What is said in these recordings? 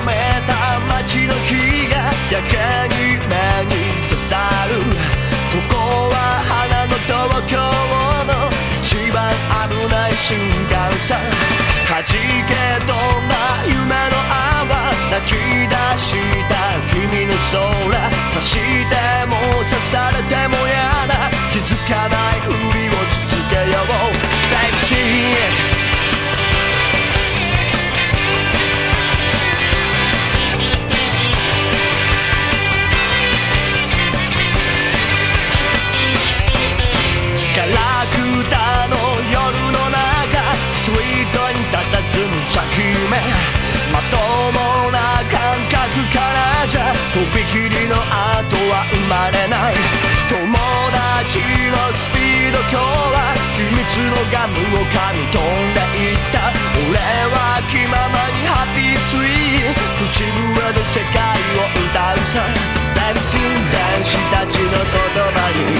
めた街の火がやけに目に刺さる。ここは花の東京の一番危ない瞬間さ。弾け飛んだ夢の泡泣き出した君の空。差してもまれない友達のスピード今日は秘密のガムを噛み飛んでいった。俺は気ままにハッピースイー口笛の世界を歌うさ。大寸男子たちの言葉に。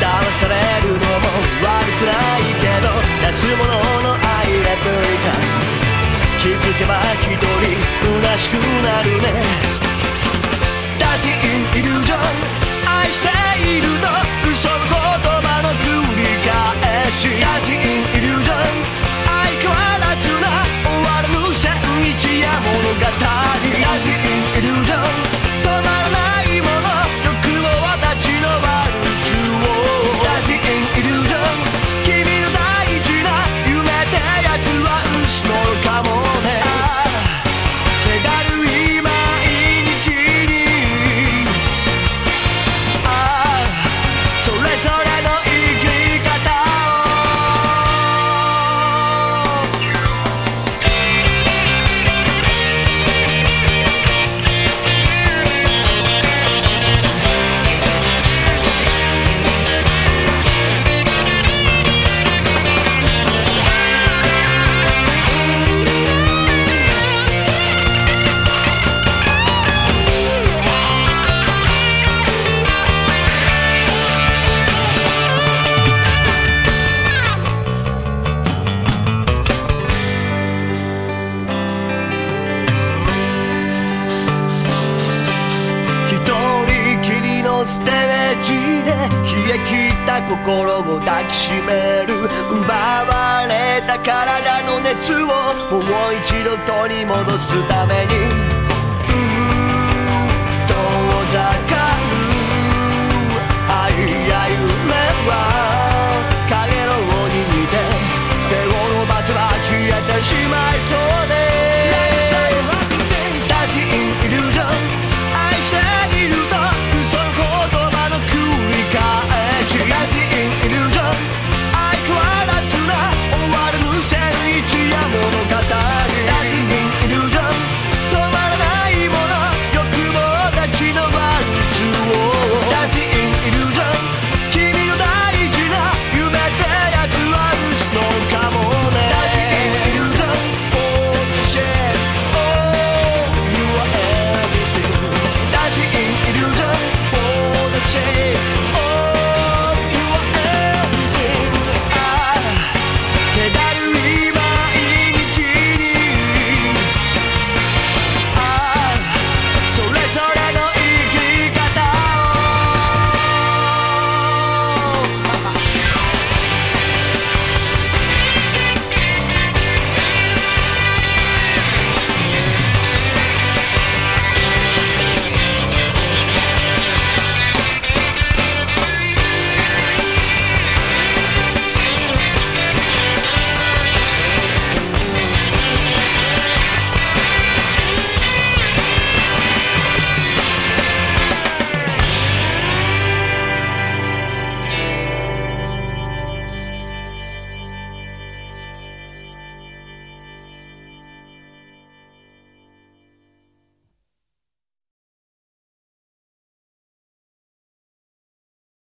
騙されるのも悪くないけど安物の愛が向いた。気づけば一人虚しくなるね。心を抱きしめる。奪われた体の熱をもう一度取り戻すために。遠ざかる。愛や夢は影の鬼にて手を伸ばせば消えてしまいそう。